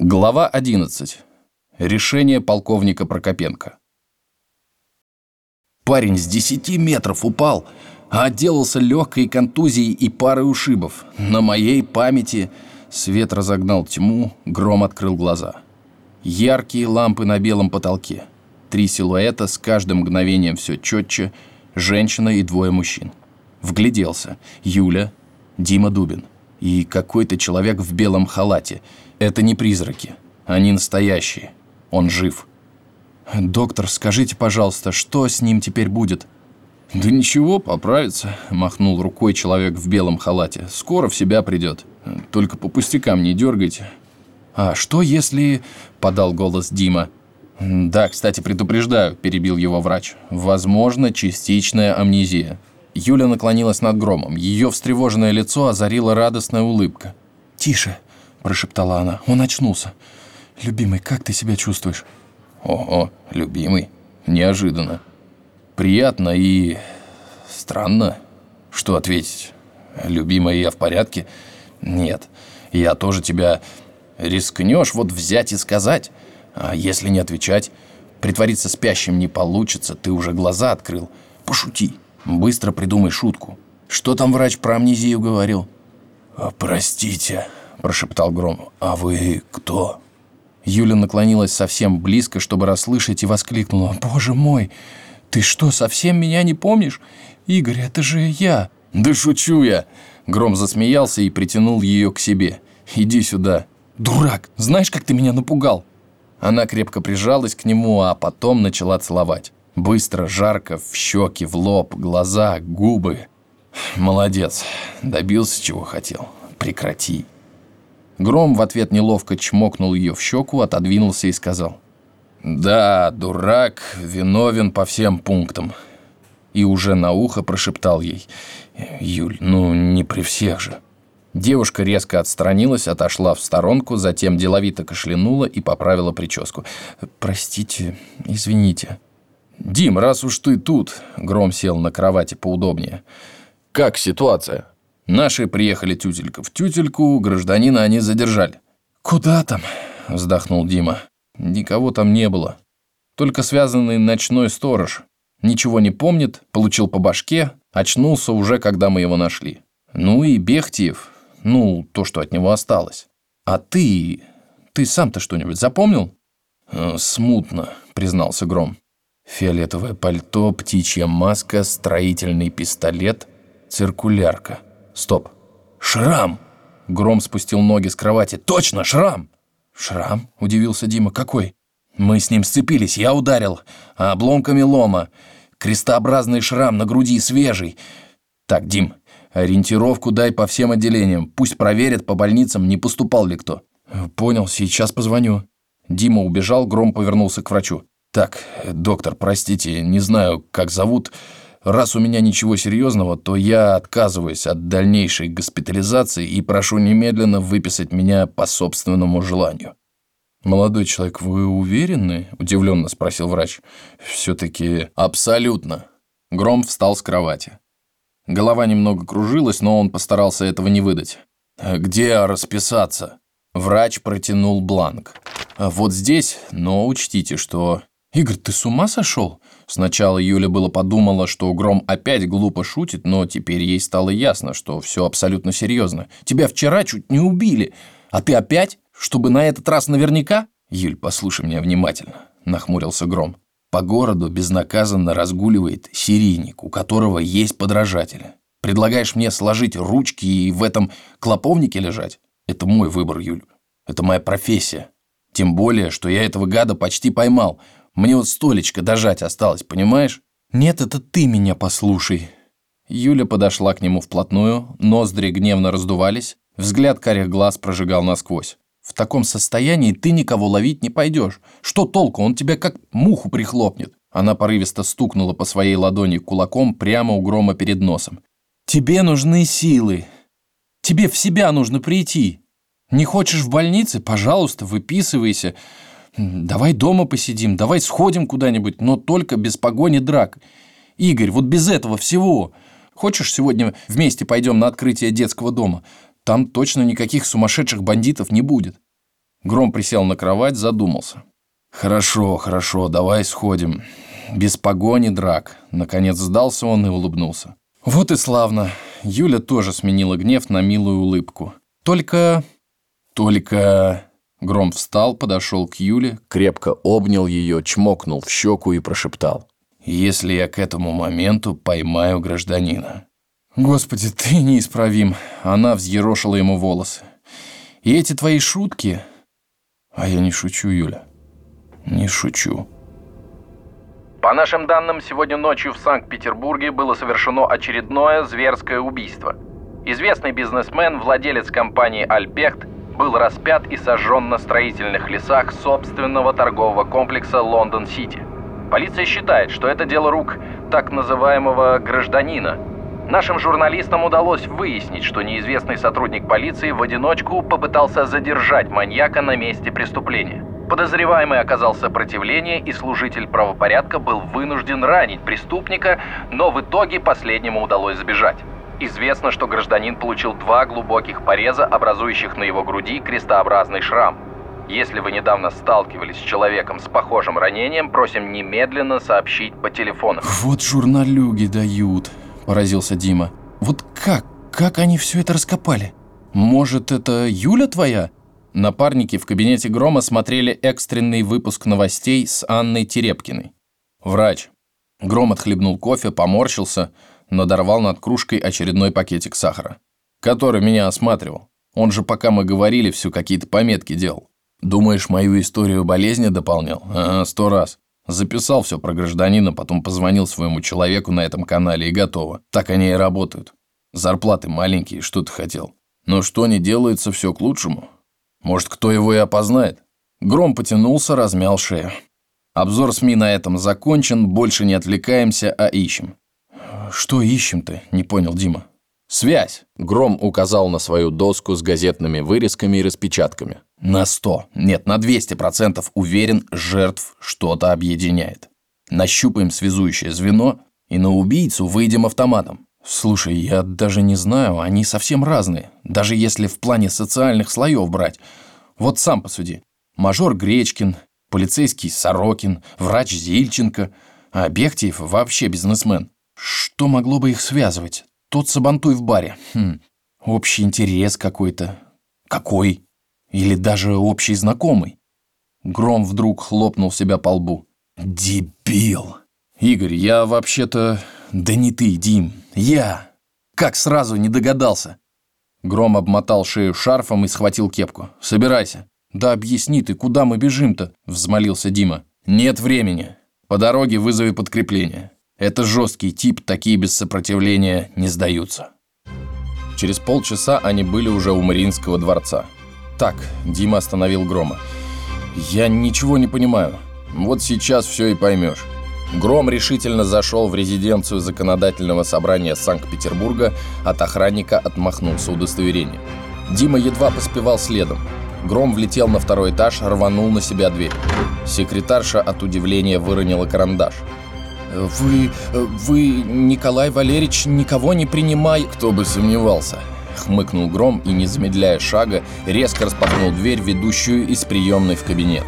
Глава 11. Решение полковника Прокопенко. Парень с 10 метров упал, а отделался легкой контузией и парой ушибов. На моей памяти свет разогнал тьму, гром открыл глаза. Яркие лампы на белом потолке. Три силуэта с каждым мгновением все четче, женщина и двое мужчин. Вгляделся. Юля, Дима Дубин и какой-то человек в белом халате – это не призраки. Они настоящие. Он жив. «Доктор, скажите, пожалуйста, что с ним теперь будет?» «Да ничего, поправится», — махнул рукой человек в белом халате. «Скоро в себя придет. Только по пустякам не дергайте». «А что если...» — подал голос Дима. «Да, кстати, предупреждаю», — перебил его врач. «Возможно, частичная амнезия». Юля наклонилась над громом. Ее встревоженное лицо озарила радостная улыбка. «Тише», прошептала она. «Он очнулся. Любимый, как ты себя чувствуешь?» «Ого, любимый. Неожиданно. Приятно и... странно. Что ответить? Любимая, я в порядке? Нет. Я тоже тебя... Рискнешь вот взять и сказать? А если не отвечать? Притвориться спящим не получится, ты уже глаза открыл. Пошути. Быстро придумай шутку. Что там врач про амнезию говорил?» «Простите», – прошептал Гром. «А вы кто?» Юля наклонилась совсем близко, чтобы расслышать, и воскликнула. «Боже мой, ты что, совсем меня не помнишь? Игорь, это же я!» «Да шучу я!» Гром засмеялся и притянул ее к себе. «Иди сюда!» «Дурак! Знаешь, как ты меня напугал?» Она крепко прижалась к нему, а потом начала целовать. Быстро, жарко, в щеки, в лоб, глаза, губы. «Молодец! Добился, чего хотел. Прекрати!» Гром в ответ неловко чмокнул ее в щеку, отодвинулся и сказал. «Да, дурак, виновен по всем пунктам». И уже на ухо прошептал ей. «Юль, ну не при всех же». Девушка резко отстранилась, отошла в сторонку, затем деловито кашлянула и поправила прическу. «Простите, извините». «Дим, раз уж ты тут...» Гром сел на кровати поудобнее. «Как ситуация?» Наши приехали тютелька в тютельку, гражданина они задержали. «Куда там?» – вздохнул Дима. «Никого там не было. Только связанный ночной сторож. Ничего не помнит, получил по башке, очнулся уже, когда мы его нашли. Ну и Бехтиев, ну, то, что от него осталось. А ты... ты сам-то что-нибудь запомнил?» «Э, «Смутно», – признался Гром. «Фиолетовое пальто, птичья маска, строительный пистолет, циркулярка». Стоп. Шрам! Гром спустил ноги с кровати. Точно, шрам! Шрам? Удивился Дима. Какой? Мы с ним сцепились, я ударил. А обломками лома. Крестообразный шрам на груди, свежий. Так, Дим, ориентировку дай по всем отделениям. Пусть проверят по больницам, не поступал ли кто. Понял, сейчас позвоню. Дима убежал, Гром повернулся к врачу. Так, доктор, простите, не знаю, как зовут... Раз у меня ничего серьезного, то я отказываюсь от дальнейшей госпитализации и прошу немедленно выписать меня по собственному желанию». «Молодой человек, вы уверены?» – удивленно спросил врач. «Все-таки...» «Абсолютно». Гром встал с кровати. Голова немного кружилась, но он постарался этого не выдать. «Где расписаться?» Врач протянул бланк. «Вот здесь, но учтите, что «Игорь, ты с ума сошел?» Сначала Юля было подумала, что Гром опять глупо шутит, но теперь ей стало ясно, что все абсолютно серьезно. «Тебя вчера чуть не убили, а ты опять? Чтобы на этот раз наверняка?» «Юль, послушай меня внимательно», – нахмурился Гром. «По городу безнаказанно разгуливает серийник, у которого есть подражатели. Предлагаешь мне сложить ручки и в этом клоповнике лежать? Это мой выбор, Юль. Это моя профессия. Тем более, что я этого гада почти поймал. Мне вот столечко дожать осталось, понимаешь? Нет, это ты меня послушай. Юля подошла к нему вплотную, ноздри гневно раздувались, взгляд карих глаз прожигал насквозь. В таком состоянии ты никого ловить не пойдешь. Что толку, он тебя как муху прихлопнет. Она порывисто стукнула по своей ладони кулаком прямо у грома перед носом. Тебе нужны силы. Тебе в себя нужно прийти. Не хочешь в больнице? Пожалуйста, выписывайся. Давай дома посидим, давай сходим куда-нибудь, но только без погони драк. Игорь, вот без этого всего. Хочешь, сегодня вместе пойдем на открытие детского дома? Там точно никаких сумасшедших бандитов не будет. Гром присел на кровать, задумался. «Хорошо, хорошо, давай сходим. Без погони, драк». Наконец сдался он и улыбнулся. «Вот и славно». Юля тоже сменила гнев на милую улыбку. «Только...» «Только...» Гром встал, подошел к Юле, крепко обнял ее, чмокнул в щеку и прошептал. «Если я к этому моменту поймаю гражданина». «Господи, ты неисправим!» Она взъерошила ему волосы. «И эти твои шутки...» «А я не шучу, Юля. Не шучу». По нашим данным, сегодня ночью в Санкт-Петербурге было совершено очередное зверское убийство. Известный бизнесмен, владелец компании «Альбехт», был распят и сожжен на строительных лесах собственного торгового комплекса «Лондон-Сити». Полиция считает, что это дело рук так называемого «гражданина». Нашим журналистам удалось выяснить, что неизвестный сотрудник полиции в одиночку попытался задержать маньяка на месте преступления. Подозреваемый оказал сопротивление, и служитель правопорядка был вынужден ранить преступника, но в итоге последнему удалось сбежать. Известно, что гражданин получил два глубоких пореза, образующих на его груди крестообразный шрам. Если вы недавно сталкивались с человеком с похожим ранением, просим немедленно сообщить по телефону. «Вот журналюги дают», – поразился Дима. «Вот как? Как они все это раскопали? Может, это Юля твоя?» Напарники в кабинете Грома смотрели экстренный выпуск новостей с Анной Терепкиной. Врач. Гром отхлебнул кофе, поморщился, надорвал над кружкой очередной пакетик сахара. Который меня осматривал. Он же, пока мы говорили, все какие-то пометки делал. Думаешь, мою историю болезни дополнял? Ага, сто раз. Записал все про гражданина, потом позвонил своему человеку на этом канале и готово. Так они и работают. Зарплаты маленькие, что ты хотел. Но что не делается, все к лучшему. Может, кто его и опознает? Гром потянулся, размял шею. Обзор СМИ на этом закончен, больше не отвлекаемся, а ищем. Что ищем-то? Не понял Дима. Связь. Гром указал на свою доску с газетными вырезками и распечатками. На 100, нет, на 200% уверен, жертв что-то объединяет. Нащупаем связующее звено и на убийцу выйдем автоматом. Слушай, я даже не знаю, они совсем разные. Даже если в плане социальных слоев брать. Вот сам посуди. Мажор Гречкин, полицейский Сорокин, врач Зильченко, а Бехтиев вообще бизнесмен. Что могло бы их связывать? Тот сабантуй в баре. Хм, общий интерес какой-то. Какой? Или даже общий знакомый? Гром вдруг хлопнул себя по лбу. Дебил. Игорь, я вообще-то... Да не ты, Дим, я. Как сразу не догадался. Гром обмотал шею шарфом и схватил кепку. «Собирайся». «Да объясни ты, куда мы бежим-то?» – взмолился Дима. «Нет времени. По дороге вызови подкрепление. Это жесткий тип, такие без сопротивления не сдаются». Через полчаса они были уже у Мариинского дворца. «Так», – Дима остановил Грома. «Я ничего не понимаю. Вот сейчас все и поймешь. Гром решительно зашел в резиденцию законодательного собрания Санкт-Петербурга, от охранника отмахнулся удостоверение. Дима едва поспевал следом. Гром влетел на второй этаж, рванул на себя дверь. Секретарша от удивления выронила карандаш. «Вы... вы, Николай Валерьевич, никого не принимай...» «Кто бы сомневался», — хмыкнул Гром и, не замедляя шага, резко распахнул дверь, ведущую из приемной в кабинет.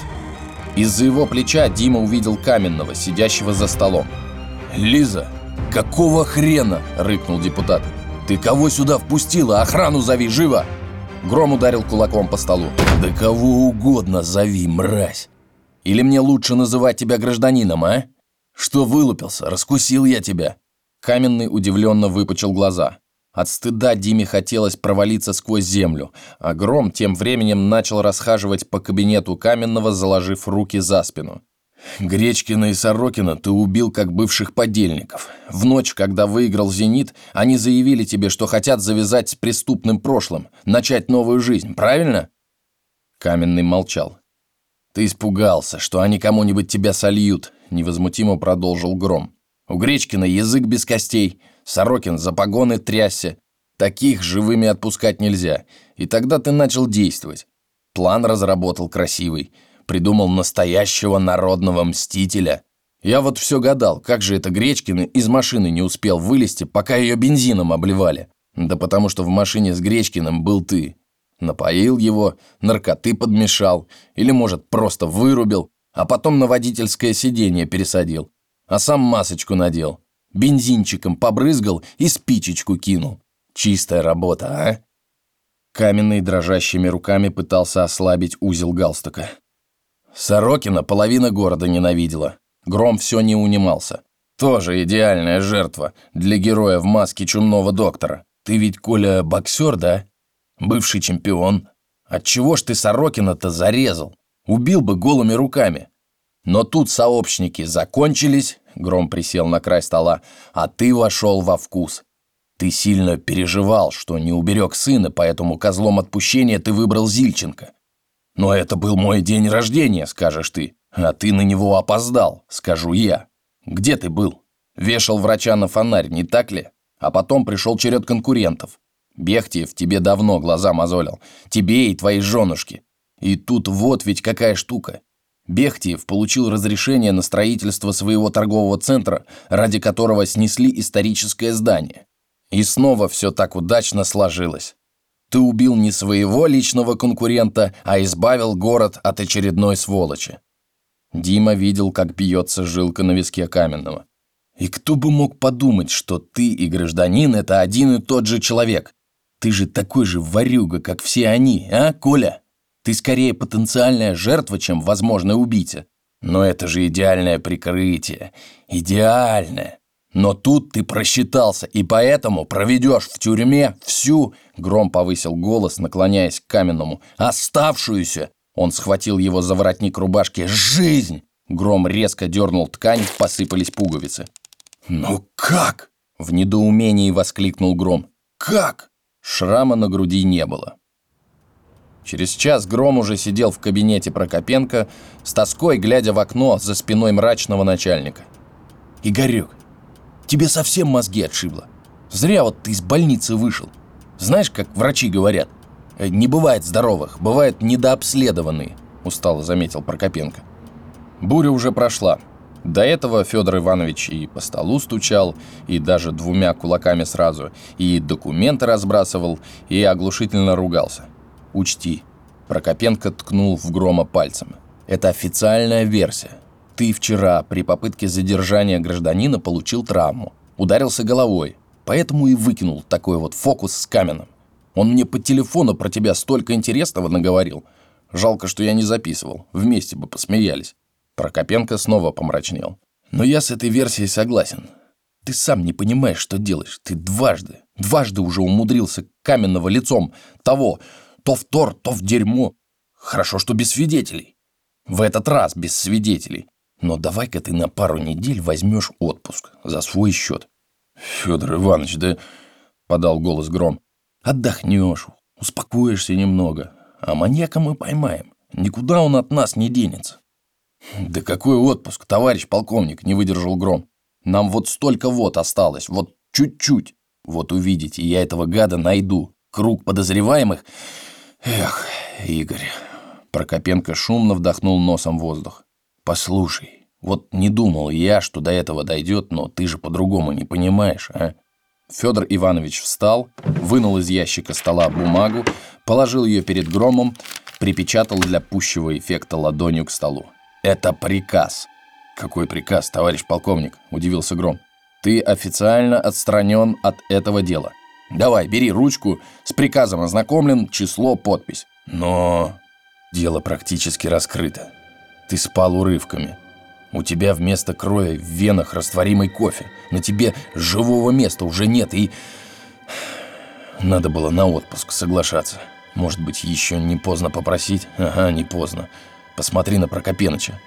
Из-за его плеча Дима увидел Каменного, сидящего за столом. «Лиза, какого хрена?» – рыкнул депутат. «Ты кого сюда впустила? Охрану зови, живо!» Гром ударил кулаком по столу. «Да кого угодно зови, мразь! Или мне лучше называть тебя гражданином, а? Что вылупился? Раскусил я тебя!» Каменный удивленно выпучил глаза. От стыда Диме хотелось провалиться сквозь землю, а Гром тем временем начал расхаживать по кабинету Каменного, заложив руки за спину. Гречкина и Сорокина ты убил как бывших подельников. В ночь, когда выиграл «Зенит», они заявили тебе, что хотят завязать с преступным прошлым, начать новую жизнь, правильно?» Каменный молчал. «Ты испугался, что они кому-нибудь тебя сольют», — невозмутимо продолжил Гром. «У Гречкина язык без костей, Сорокин за погоны трясся. Таких живыми отпускать нельзя. И тогда ты начал действовать. План разработал красивый. Придумал настоящего народного мстителя. Я вот все гадал, как же это Гречкин из машины не успел вылезти, пока ее бензином обливали. Да потому что в машине с Гречкиным был ты. Напоил его, наркоты подмешал, или, может, просто вырубил, а потом на водительское сиденье пересадил, а сам масочку надел, бензинчиком побрызгал и спичечку кинул. Чистая работа, а? Каменный дрожащими руками пытался ослабить узел галстука. Сорокина половина города ненавидела. Гром все не унимался. Тоже идеальная жертва для героя в маске чумного доктора. Ты ведь, Коля, боксер, да? Бывший чемпион. Отчего ж ты Сорокина-то зарезал? Убил бы голыми руками. Но тут сообщники закончились, Гром присел на край стола, а ты вошел во вкус. Ты сильно переживал, что не уберег сына, поэтому козлом отпущения ты выбрал Зильченко. Но это был мой день рождения, скажешь ты, а ты на него опоздал, скажу я. Где ты был? Вешал врача на фонарь, не так ли? А потом пришел черед конкурентов. Бехтиев тебе давно глаза мозолил. Тебе и твоей женушке. И тут вот ведь какая штука. Бехтиев получил разрешение на строительство своего торгового центра, ради которого снесли историческое здание. И снова все так удачно сложилось. Ты убил не своего личного конкурента, а избавил город от очередной сволочи. Дима видел, как бьется жилка на виске каменного. И кто бы мог подумать, что ты и гражданин – это один и тот же человек? Ты же такой же ворюга, как все они, а, Коля? Ты скорее потенциальная жертва, чем возможный убийца. Но это же идеальное прикрытие. Идеальное. Но тут ты просчитался, и поэтому проведешь в тюрьме всю, Гром повысил голос, наклоняясь к каменному, оставшуюся. Он схватил его за воротник рубашки. Жизнь! Гром резко дернул ткань, посыпались пуговицы. «Ну как?» — в недоумении воскликнул Гром. «Как?» Шрама на груди не было. Через час Гром уже сидел в кабинете Прокопенко, с тоской глядя в окно за спиной мрачного начальника. «Игорек, тебе совсем мозги отшибло. Зря вот ты из больницы вышел. Знаешь, как врачи говорят, «Э, не бывает здоровых, бывают недообследованные», устало заметил Прокопенко. Буря уже прошла. До этого Федор Иванович и по столу стучал, и даже двумя кулаками сразу, и документы разбрасывал, и оглушительно ругался. Учти, Прокопенко ткнул в Грома пальцем. Это официальная версия. Ты вчера при попытке задержания гражданина получил травму, ударился головой, поэтому и выкинул такой вот фокус с каменным. Он мне по телефону про тебя столько интересного наговорил. Жалко, что я не записывал, вместе бы посмеялись. Прокопенко снова помрачнел. «Но я с этой версией согласен. Ты сам не понимаешь, что делаешь. Ты дважды, дважды уже умудрился каменного лицом того, то в тор, то в дерьмо. Хорошо, что без свидетелей. В этот раз без свидетелей. Но давай-ка ты на пару недель возьмешь отпуск за свой счет. Федор Иванович, да... Подал голос Гром. Отдохнешь, успокоишься немного. А маньяка мы поймаем. Никуда он от нас не денется. «Да какой отпуск, товарищ полковник!» – не выдержал Гром. «Нам вот столько вот осталось, вот чуть-чуть. Вот увидите, я этого гада найду. Круг подозреваемых... Эх, Игорь...» Прокопенко шумно вдохнул носом воздух. «Послушай, вот не думал я, что до этого дойдет, но ты же по-другому не понимаешь, а?» Федор Иванович встал, вынул из ящика стола бумагу, положил ее перед Громом, припечатал для пущего эффекта ладонью к столу. «Это приказ». «Какой приказ, товарищ полковник?» – удивился Гром. «Ты официально отстранен от этого дела. Давай, бери ручку, с приказом ознакомлен, число, подпись». «Но...» «Дело практически раскрыто. Ты спал урывками. У тебя вместо крови в венах растворимый кофе. На тебе живого места уже нет, и... Надо было на отпуск соглашаться. Может быть, еще не поздно попросить? Ага, не поздно. Посмотри на Прокопеныча.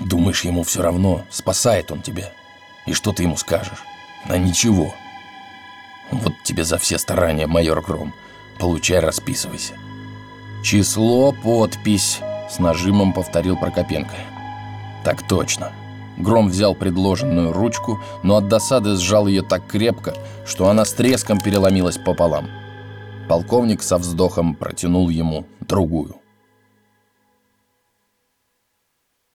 Думаешь, ему все равно, спасает он тебя. И что ты ему скажешь? А ничего. Вот тебе за все старания, майор Гром. Получай, расписывайся. Число, подпись, с нажимом повторил Прокопенко. Так точно. Гром взял предложенную ручку, но от досады сжал ее так крепко, что она с треском переломилась пополам. Полковник со вздохом протянул ему другую.